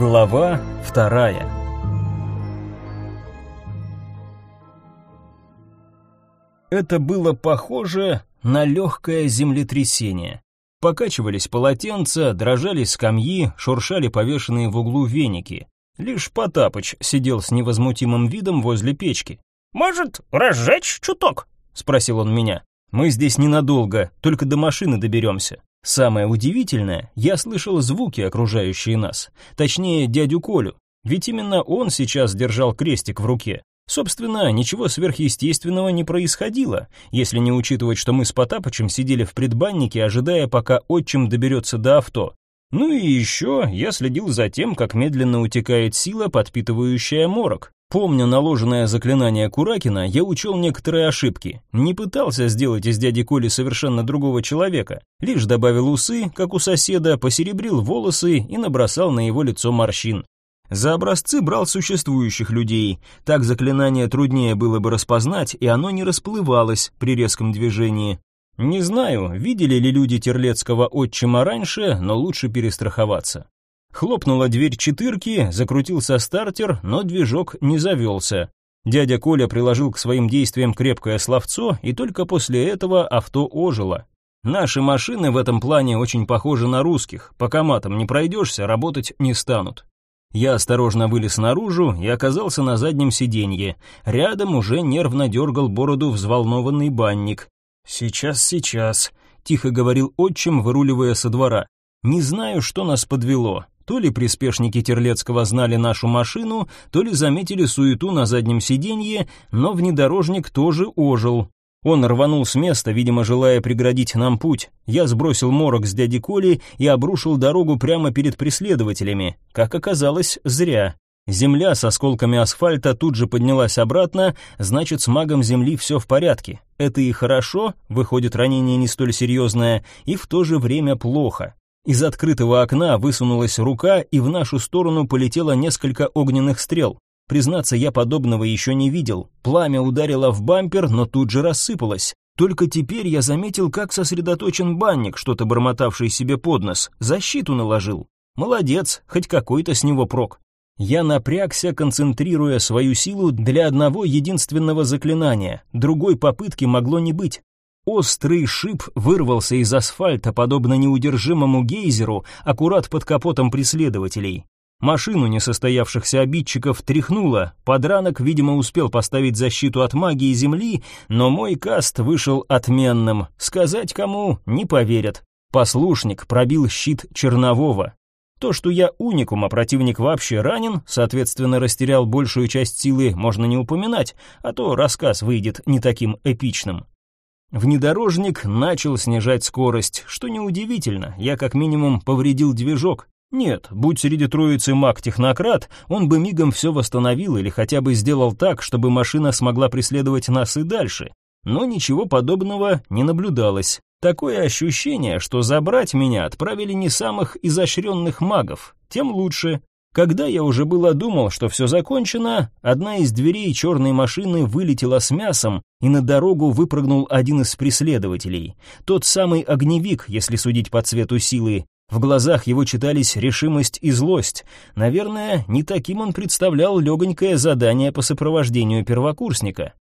Глава вторая Это было похоже на легкое землетрясение. Покачивались полотенца, дрожали скамьи, шуршали повешенные в углу веники. Лишь Потапыч сидел с невозмутимым видом возле печки. «Может, разжечь чуток?» — спросил он меня. «Мы здесь ненадолго, только до машины доберемся». Самое удивительное, я слышал звуки, окружающие нас. Точнее, дядю Колю. Ведь именно он сейчас держал крестик в руке. Собственно, ничего сверхъестественного не происходило, если не учитывать, что мы с Потапычем сидели в предбаннике, ожидая, пока отчим доберется до авто. Ну и еще я следил за тем, как медленно утекает сила, подпитывающая морок. Помня наложенное заклинание Куракина, я учел некоторые ошибки. Не пытался сделать из дяди Коли совершенно другого человека. Лишь добавил усы, как у соседа, посеребрил волосы и набросал на его лицо морщин. За образцы брал существующих людей. Так заклинание труднее было бы распознать, и оно не расплывалось при резком движении. Не знаю, видели ли люди Терлецкого отчима раньше, но лучше перестраховаться. Хлопнула дверь четырки, закрутился стартер, но движок не завелся. Дядя Коля приложил к своим действиям крепкое словцо, и только после этого авто ожило. Наши машины в этом плане очень похожи на русских. Пока матом не пройдешься, работать не станут. Я осторожно вылез наружу и оказался на заднем сиденье. Рядом уже нервно дергал бороду взволнованный банник. «Сейчас, сейчас», — тихо говорил отчим, выруливая со двора. «Не знаю, что нас подвело. То ли приспешники Терлецкого знали нашу машину, то ли заметили суету на заднем сиденье, но внедорожник тоже ожил. Он рванул с места, видимо, желая преградить нам путь. Я сбросил морок с дяди Коли и обрушил дорогу прямо перед преследователями. Как оказалось, зря. Земля с осколками асфальта тут же поднялась обратно, значит, с магом земли все в порядке. Это и хорошо, выходит, ранение не столь серьезное, и в то же время плохо. Из открытого окна высунулась рука, и в нашу сторону полетело несколько огненных стрел. Признаться, я подобного еще не видел. Пламя ударило в бампер, но тут же рассыпалось. Только теперь я заметил, как сосредоточен банник, что-то бормотавший себе под нос. Защиту наложил. Молодец, хоть какой-то с него прок. Я напрягся, концентрируя свою силу для одного единственного заклинания. Другой попытки могло не быть. Острый шип вырвался из асфальта, подобно неудержимому гейзеру, аккурат под капотом преследователей. Машину несостоявшихся обидчиков тряхнуло, подранок, видимо, успел поставить защиту от магии земли, но мой каст вышел отменным. Сказать кому, не поверят. Послушник пробил щит Чернового. То, что я уникум, а противник вообще ранен, соответственно, растерял большую часть силы, можно не упоминать, а то рассказ выйдет не таким эпичным. Внедорожник начал снижать скорость, что неудивительно, я как минимум повредил движок. Нет, будь среди троицы маг-технократ, он бы мигом все восстановил или хотя бы сделал так, чтобы машина смогла преследовать нас и дальше. Но ничего подобного не наблюдалось. Такое ощущение, что забрать меня отправили не самых изощренных магов, тем лучше. Когда я уже было думал, что все закончено, одна из дверей черной машины вылетела с мясом, и на дорогу выпрыгнул один из преследователей. Тот самый огневик, если судить по цвету силы. В глазах его читались решимость и злость. Наверное, не таким он представлял легонькое задание по сопровождению первокурсника.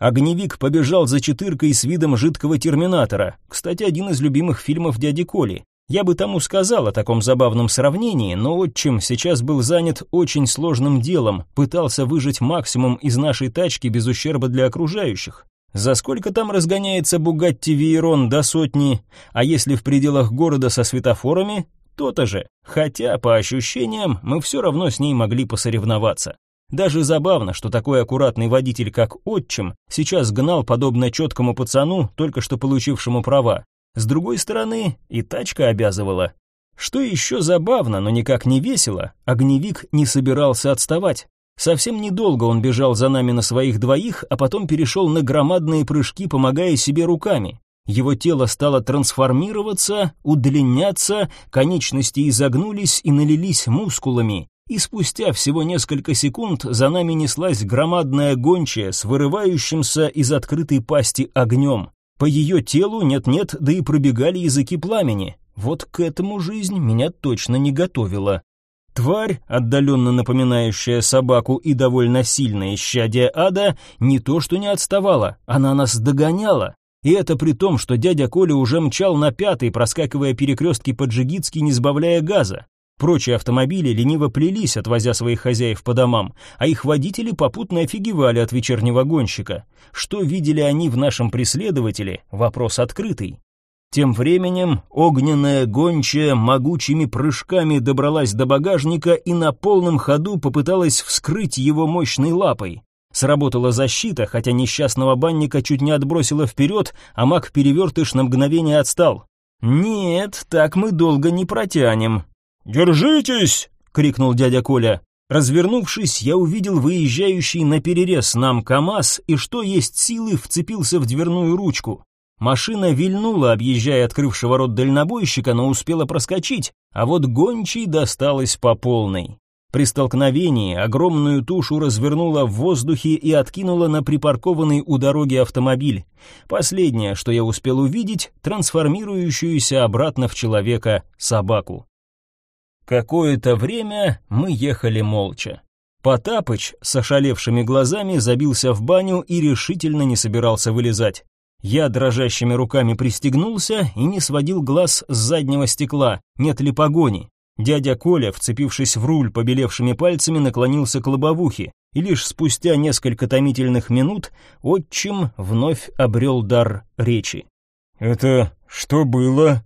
Огневик побежал за четыркой с видом жидкого терминатора. Кстати, один из любимых фильмов дяди Коли. Я бы тому сказал о таком забавном сравнении, но отчим сейчас был занят очень сложным делом, пытался выжать максимум из нашей тачки без ущерба для окружающих. За сколько там разгоняется Бугатти Вейрон до сотни, а если в пределах города со светофорами, то-то же. Хотя, по ощущениям, мы все равно с ней могли посоревноваться. Даже забавно, что такой аккуратный водитель, как отчим, сейчас гнал подобно четкому пацану, только что получившему права. С другой стороны, и тачка обязывала. Что еще забавно, но никак не весело, огневик не собирался отставать. Совсем недолго он бежал за нами на своих двоих, а потом перешел на громадные прыжки, помогая себе руками. Его тело стало трансформироваться, удлиняться, конечности изогнулись и налились мускулами, и спустя всего несколько секунд за нами неслась громадная гончая с вырывающимся из открытой пасти огнем. По ее телу нет-нет, да и пробегали языки пламени. Вот к этому жизнь меня точно не готовила. Тварь, отдаленно напоминающая собаку и довольно сильное исчадие ада, не то что не отставала, она нас догоняла. И это при том, что дядя Коля уже мчал на пятый, проскакивая перекрестки Поджигитский, не сбавляя газа. Прочие автомобили лениво плелись, отвозя своих хозяев по домам, а их водители попутно офигевали от вечернего гонщика. Что видели они в нашем преследователе? Вопрос открытый. Тем временем огненная гончая могучими прыжками добралась до багажника и на полном ходу попыталась вскрыть его мощной лапой. Сработала защита, хотя несчастного банника чуть не отбросило вперед, а маг-перевертыш на мгновение отстал. «Нет, так мы долго не протянем». «Держитесь!» — крикнул дядя Коля. Развернувшись, я увидел выезжающий на перерез нам КамАЗ и что есть силы вцепился в дверную ручку. Машина вильнула, объезжая открывшего рот дальнобойщика, но успела проскочить, а вот гончий досталось по полной. При столкновении огромную тушу развернула в воздухе и откинула на припаркованный у дороги автомобиль. Последнее, что я успел увидеть, трансформирующуюся обратно в человека собаку. Какое-то время мы ехали молча. Потапыч с ошалевшими глазами забился в баню и решительно не собирался вылезать. Я дрожащими руками пристегнулся и не сводил глаз с заднего стекла, нет ли погони. Дядя Коля, вцепившись в руль побелевшими пальцами, наклонился к лобовухе, и лишь спустя несколько томительных минут отчим вновь обрел дар речи. «Это что было?»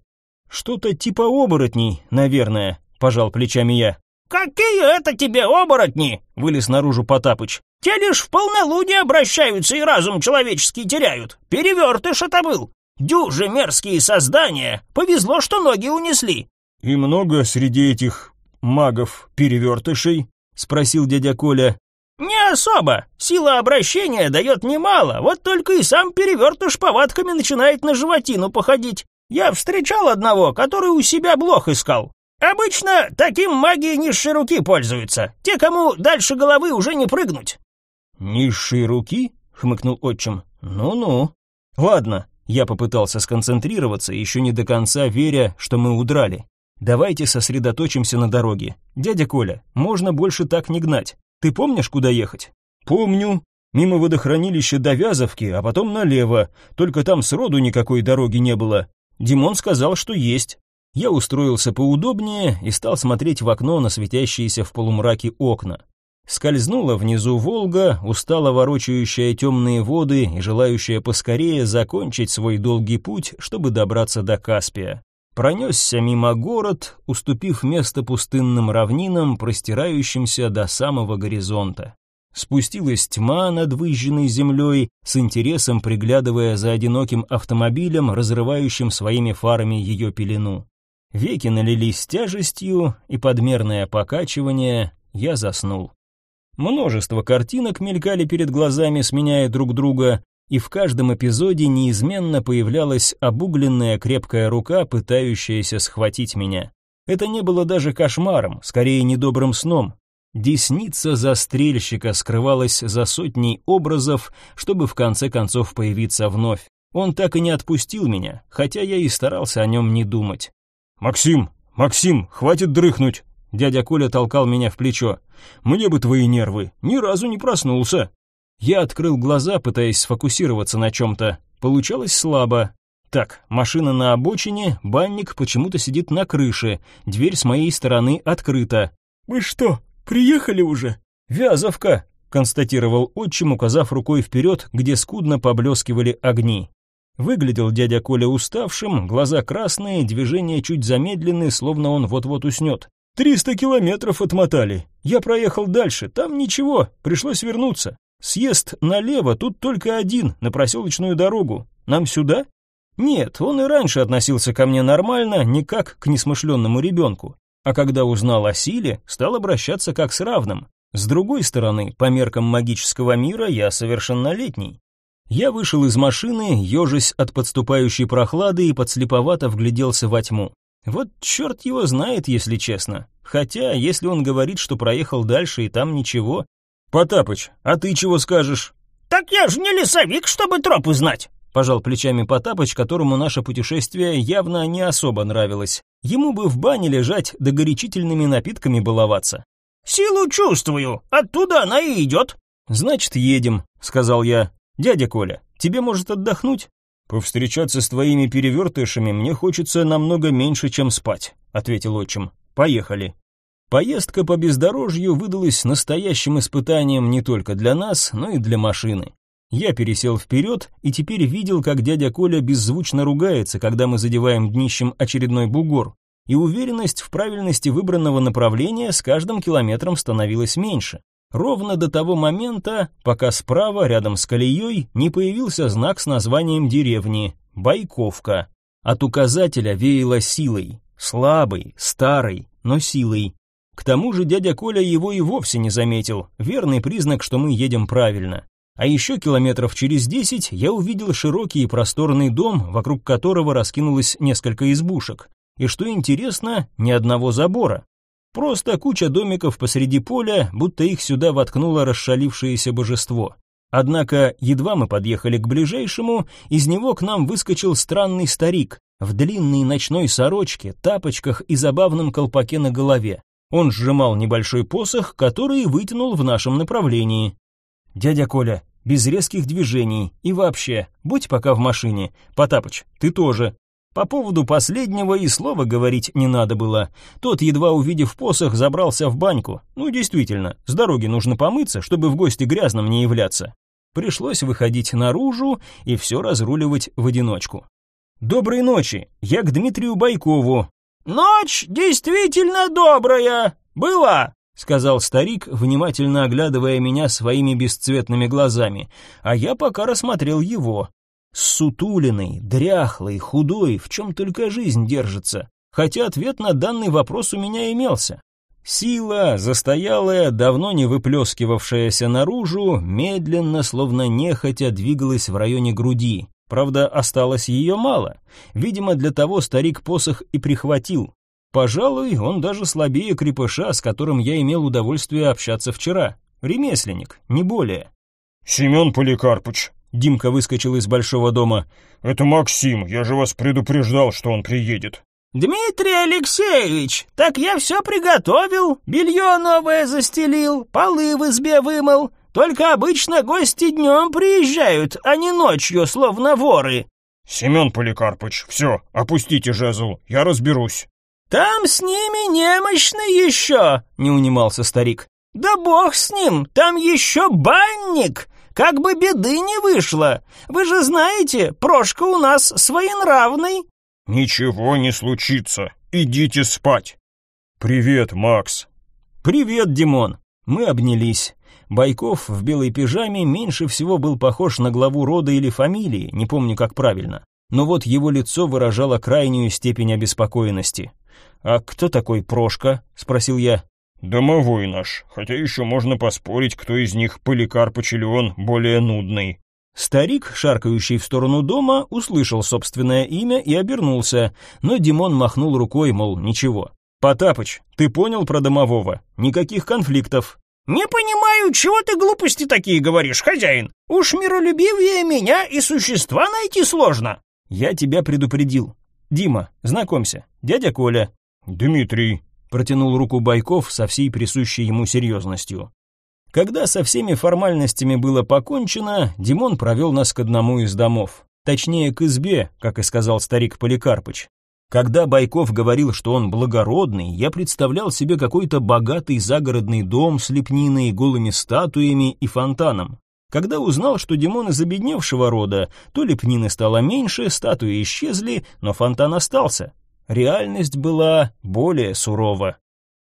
«Что-то типа оборотней, наверное», — пожал плечами я. «Какие это тебе оборотни?» — вылез наружу Потапыч. «Те лишь в полнолуние обращаются и разум человеческий теряют. Перевертыш это был. Дюжи мерзкие создания. Повезло, что ноги унесли. «И много среди этих магов-перевертышей?» — спросил дядя Коля. «Не особо. Сила обращения дает немало, вот только и сам перевертыш повадками начинает на животину походить. Я встречал одного, который у себя блох искал. Обычно таким маги низшей руки пользуются, те, кому дальше головы уже не прыгнуть». «Низшие руки?» — хмыкнул отчим. «Ну-ну. Ладно». Я попытался сконцентрироваться, еще не до конца веря, что мы удрали. Давайте сосредоточимся на дороге. Дядя Коля, можно больше так не гнать. Ты помнишь, куда ехать? Помню. Мимо водохранилища до Вязовки, а потом налево. Только там сроду никакой дороги не было. Димон сказал, что есть. Я устроился поудобнее и стал смотреть в окно на светящиеся в полумраке окна. Скользнула внизу Волга, устало ворочающая темные воды и желающая поскорее закончить свой долгий путь, чтобы добраться до Каспия пронесся мимо город, уступив место пустынным равнинам, простирающимся до самого горизонта. Спустилась тьма над выжженной землей, с интересом приглядывая за одиноким автомобилем, разрывающим своими фарами ее пелену. Веки налились тяжестью, и подмерное покачивание я заснул. Множество картинок мелькали перед глазами, сменяя друг друга, и в каждом эпизоде неизменно появлялась обугленная крепкая рука, пытающаяся схватить меня. Это не было даже кошмаром, скорее недобрым сном. Десница застрельщика скрывалась за сотней образов, чтобы в конце концов появиться вновь. Он так и не отпустил меня, хотя я и старался о нем не думать. «Максим, Максим, хватит дрыхнуть!» Дядя Коля толкал меня в плечо. «Мне бы твои нервы, ни разу не проснулся!» Я открыл глаза, пытаясь сфокусироваться на чем-то. Получалось слабо. Так, машина на обочине, банник почему-то сидит на крыше, дверь с моей стороны открыта. «Мы что, приехали уже?» «Вязовка», — констатировал отчим, указав рукой вперед, где скудно поблескивали огни. Выглядел дядя Коля уставшим, глаза красные, движения чуть замедлены, словно он вот-вот уснет. «Триста километров отмотали. Я проехал дальше, там ничего, пришлось вернуться. Съезд налево тут только один, на проселочную дорогу. Нам сюда? Нет, он и раньше относился ко мне нормально, не как к несмышленному ребенку. А когда узнал о силе, стал обращаться как с равным. С другой стороны, по меркам магического мира я совершеннолетний. Я вышел из машины, ежась от подступающей прохлады и подслеповато вгляделся во тьму. Вот черт его знает, если честно. Хотя, если он говорит, что проехал дальше и там ничего, «Потапыч, а ты чего скажешь?» «Так я же не лесовик, чтобы тропы знать!» пожал плечами Потапыч, которому наше путешествие явно не особо нравилось. Ему бы в бане лежать, да горячительными напитками баловаться. «Силу чувствую, оттуда она и идет». «Значит, едем», — сказал я. «Дядя Коля, тебе может отдохнуть?» «Повстречаться с твоими перевертышами мне хочется намного меньше, чем спать», — ответил отчим. «Поехали». Поездка по бездорожью выдалась настоящим испытанием не только для нас, но и для машины. Я пересел вперед и теперь видел, как дядя Коля беззвучно ругается, когда мы задеваем днищем очередной бугор, и уверенность в правильности выбранного направления с каждым километром становилась меньше. Ровно до того момента, пока справа, рядом с колеей, не появился знак с названием деревни «Байковка». От указателя веяло силой, слабой, старой, но силой. К тому же дядя Коля его и вовсе не заметил, верный признак, что мы едем правильно. А еще километров через десять я увидел широкий и просторный дом, вокруг которого раскинулось несколько избушек. И что интересно, ни одного забора. Просто куча домиков посреди поля, будто их сюда воткнуло расшалившееся божество. Однако, едва мы подъехали к ближайшему, из него к нам выскочил странный старик в длинной ночной сорочке, тапочках и забавном колпаке на голове. Он сжимал небольшой посох, который вытянул в нашем направлении. «Дядя Коля, без резких движений и вообще, будь пока в машине. Потапыч, ты тоже». По поводу последнего и слова говорить не надо было. Тот, едва увидев посох, забрался в баньку. Ну, действительно, с дороги нужно помыться, чтобы в гости грязным не являться. Пришлось выходить наружу и все разруливать в одиночку. «Доброй ночи, я к Дмитрию Байкову». «Ночь действительно добрая, была», — сказал старик, внимательно оглядывая меня своими бесцветными глазами, а я пока рассмотрел его. Сутулиный, дряхлый, худой, в чем только жизнь держится, хотя ответ на данный вопрос у меня имелся. Сила, застоялая, давно не выплескивавшаяся наружу, медленно, словно нехотя, двигалась в районе груди. Правда, осталось ее мало. Видимо, для того старик посох и прихватил. Пожалуй, он даже слабее крепыша, с которым я имел удовольствие общаться вчера. Ремесленник, не более. «Семен Поликарпыч», — Димка выскочил из большого дома. «Это Максим, я же вас предупреждал, что он приедет». «Дмитрий Алексеевич, так я все приготовил, белье новое застелил, полы в избе вымыл. Только обычно гости днем приезжают, а не ночью, словно воры». «Семен Поликарпыч, все, опустите жезл, я разберусь». «Там с ними немощный еще», — не унимался старик. «Да бог с ним, там еще банник, как бы беды не вышло. Вы же знаете, Прошка у нас своенравный». «Ничего не случится, идите спать». «Привет, Макс». «Привет, Димон». Мы обнялись. Байков в белой пижаме меньше всего был похож на главу рода или фамилии, не помню как правильно. Но вот его лицо выражало крайнюю степень обеспокоенности. «А кто такой Прошка?» — спросил я. «Домовой наш, хотя еще можно поспорить, кто из них, Поликарпыч или он, более нудный». Старик, шаркающий в сторону дома, услышал собственное имя и обернулся, но Димон махнул рукой, мол, ничего. «Потапыч, ты понял про домового? Никаких конфликтов». «Не понимаю, чего ты глупости такие говоришь, хозяин? Уж миролюбивее меня и существа найти сложно». «Я тебя предупредил. Дима, знакомься, дядя Коля». «Дмитрий», — протянул руку Байков со всей присущей ему серьезностью. Когда со всеми формальностями было покончено, Димон провел нас к одному из домов. Точнее, к избе, как и сказал старик Поликарпыч. Когда Байков говорил, что он благородный, я представлял себе какой-то богатый загородный дом с лепниной, голыми статуями и фонтаном. Когда узнал, что Димон из обедневшего рода, то лепнины стало меньше, статуи исчезли, но фонтан остался. Реальность была более сурова.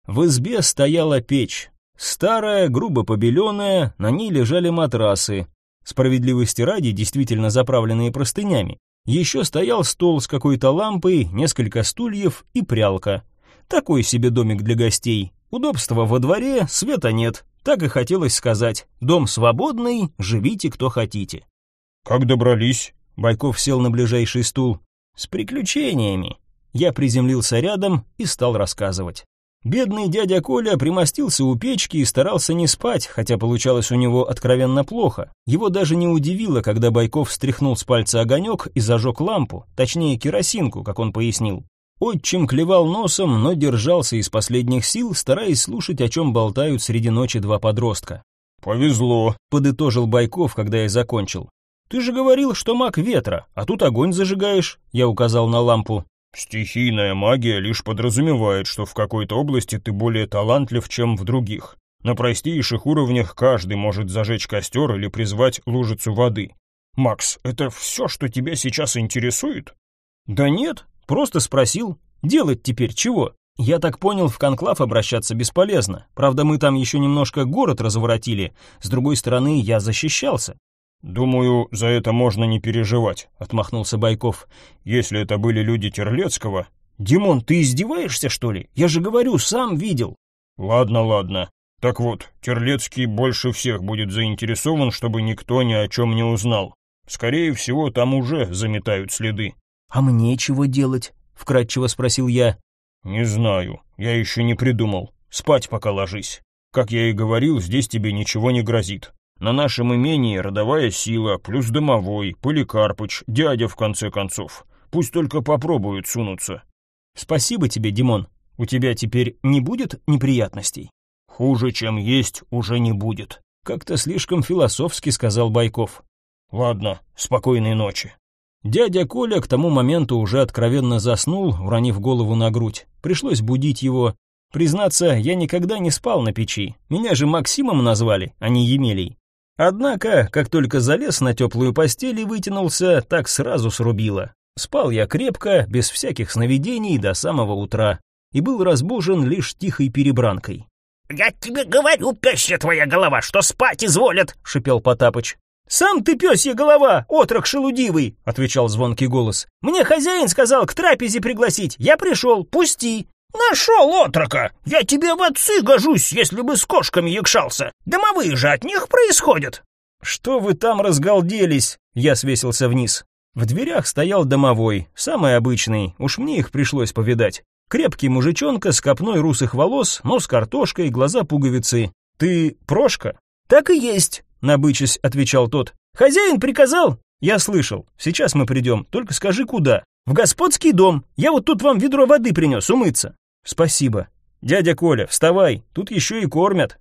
В избе стояла печь. Старая, грубо побеленная, на ней лежали матрасы. Справедливости ради, действительно заправленные простынями. Еще стоял стол с какой-то лампой, несколько стульев и прялка. Такой себе домик для гостей. Удобства во дворе, света нет. Так и хотелось сказать. Дом свободный, живите кто хотите. «Как добрались?» Байков сел на ближайший стул. «С приключениями». Я приземлился рядом и стал рассказывать. Бедный дядя Коля примостился у печки и старался не спать, хотя получалось у него откровенно плохо. Его даже не удивило, когда Байков стряхнул с пальца огонек и зажег лампу, точнее керосинку, как он пояснил. Отчим клевал носом, но держался из последних сил, стараясь слушать, о чем болтают среди ночи два подростка. «Повезло», — подытожил Байков, когда я закончил. «Ты же говорил, что маг ветра, а тут огонь зажигаешь», — я указал на лампу. Стихийная магия лишь подразумевает, что в какой-то области ты более талантлив, чем в других. На простейших уровнях каждый может зажечь костер или призвать лужицу воды. Макс, это все, что тебя сейчас интересует? Да нет, просто спросил. Делать теперь чего? Я так понял, в конклав обращаться бесполезно. Правда, мы там еще немножко город разворотили. С другой стороны, я защищался. «Думаю, за это можно не переживать», — отмахнулся Байков. «Если это были люди Терлецкого...» «Димон, ты издеваешься, что ли? Я же говорю, сам видел». «Ладно, ладно. Так вот, Терлецкий больше всех будет заинтересован, чтобы никто ни о чем не узнал. Скорее всего, там уже заметают следы». «А мне чего делать?» — вкратчиво спросил я. «Не знаю. Я еще не придумал. Спать пока ложись. Как я и говорил, здесь тебе ничего не грозит. На нашем имении родовая сила, плюс домовой, Поликарпыч, дядя в конце концов. Пусть только попробуют сунуться. Спасибо тебе, Димон. У тебя теперь не будет неприятностей? Хуже, чем есть, уже не будет. Как-то слишком философски сказал Байков. Ладно, спокойной ночи. Дядя Коля к тому моменту уже откровенно заснул, уронив голову на грудь. Пришлось будить его. Признаться, я никогда не спал на печи. Меня же Максимом назвали, а не Емелей. Однако, как только залез на теплую постель и вытянулся, так сразу срубило. Спал я крепко, без всяких сновидений до самого утра, и был разбужен лишь тихой перебранкой. «Я тебе говорю, пёсья твоя голова, что спать изволят!» — шипел Потапыч. «Сам ты пёсья голова, отрок шелудивый!» — отвечал звонкий голос. «Мне хозяин сказал к трапезе пригласить. Я пришел, пусти!» «Нашел отрока! Я тебе в отцы гожусь, если бы с кошками якшался! Домовые же от них происходят!» «Что вы там разгалделись?» Я свесился вниз. В дверях стоял домовой, самый обычный, уж мне их пришлось повидать. Крепкий мужичонка с копной русых волос, нос картошкой, глаза пуговицы. «Ты Прошка?» «Так и есть», — набычась отвечал тот. «Хозяин приказал?» «Я слышал. Сейчас мы придем, только скажи, куда?» «В господский дом. Я вот тут вам ведро воды принес умыться». «Спасибо. Дядя Коля, вставай, тут еще и кормят».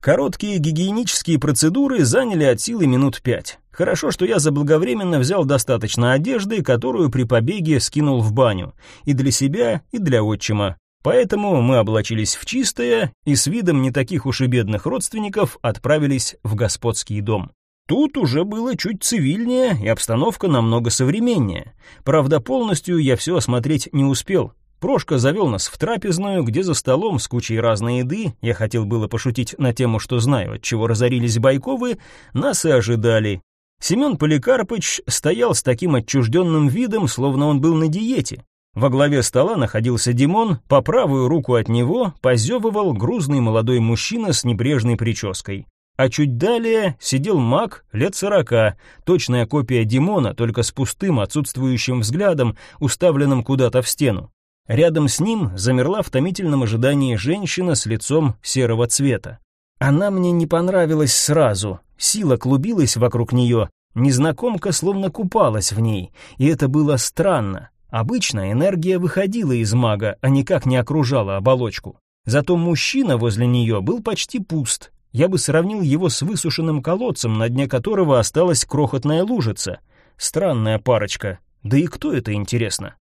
Короткие гигиенические процедуры заняли от силы минут пять. Хорошо, что я заблаговременно взял достаточно одежды, которую при побеге скинул в баню, и для себя, и для отчима. Поэтому мы облачились в чистое и с видом не таких уж и бедных родственников отправились в господский дом. Тут уже было чуть цивильнее и обстановка намного современнее. Правда, полностью я все осмотреть не успел. Прошка завел нас в трапезную, где за столом с кучей разной еды, я хотел было пошутить на тему, что знаю, от чего разорились Байковы, нас и ожидали. Семен Поликарпыч стоял с таким отчужденным видом, словно он был на диете. Во главе стола находился Димон, по правую руку от него позевывал грузный молодой мужчина с небрежной прической. А чуть далее сидел маг лет сорока, точная копия Димона, только с пустым, отсутствующим взглядом, уставленным куда-то в стену. Рядом с ним замерла в томительном ожидании женщина с лицом серого цвета. Она мне не понравилась сразу, сила клубилась вокруг нее, незнакомка словно купалась в ней, и это было странно. Обычно энергия выходила из мага, а никак не окружала оболочку. Зато мужчина возле нее был почти пуст. Я бы сравнил его с высушенным колодцем, на дне которого осталась крохотная лужица. Странная парочка. Да и кто это, интересно?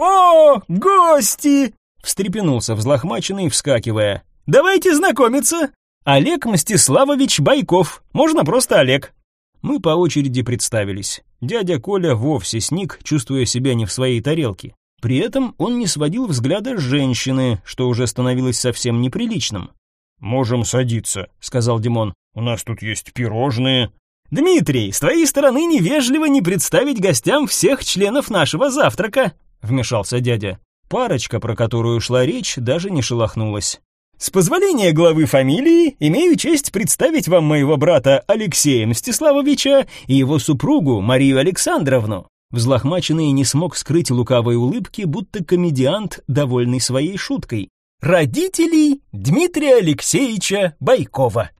«О, гости!» — встрепенулся взлохмаченный, вскакивая. «Давайте знакомиться! Олег Мстиславович Байков, можно просто Олег». Мы по очереди представились. Дядя Коля вовсе сник, чувствуя себя не в своей тарелке. При этом он не сводил взгляда с женщины, что уже становилось совсем неприличным. «Можем садиться», — сказал Димон. «У нас тут есть пирожные». «Дмитрий, с твоей стороны невежливо не представить гостям всех членов нашего завтрака», — вмешался дядя. Парочка, про которую шла речь, даже не шелохнулась. «С позволения главы фамилии, имею честь представить вам моего брата Алексея Мстиславовича и его супругу Марию Александровну». Взлохмаченный не смог скрыть лукавой улыбки, будто комедиант, довольный своей шуткой. Родителей Дмитрия Алексеевича Байкова.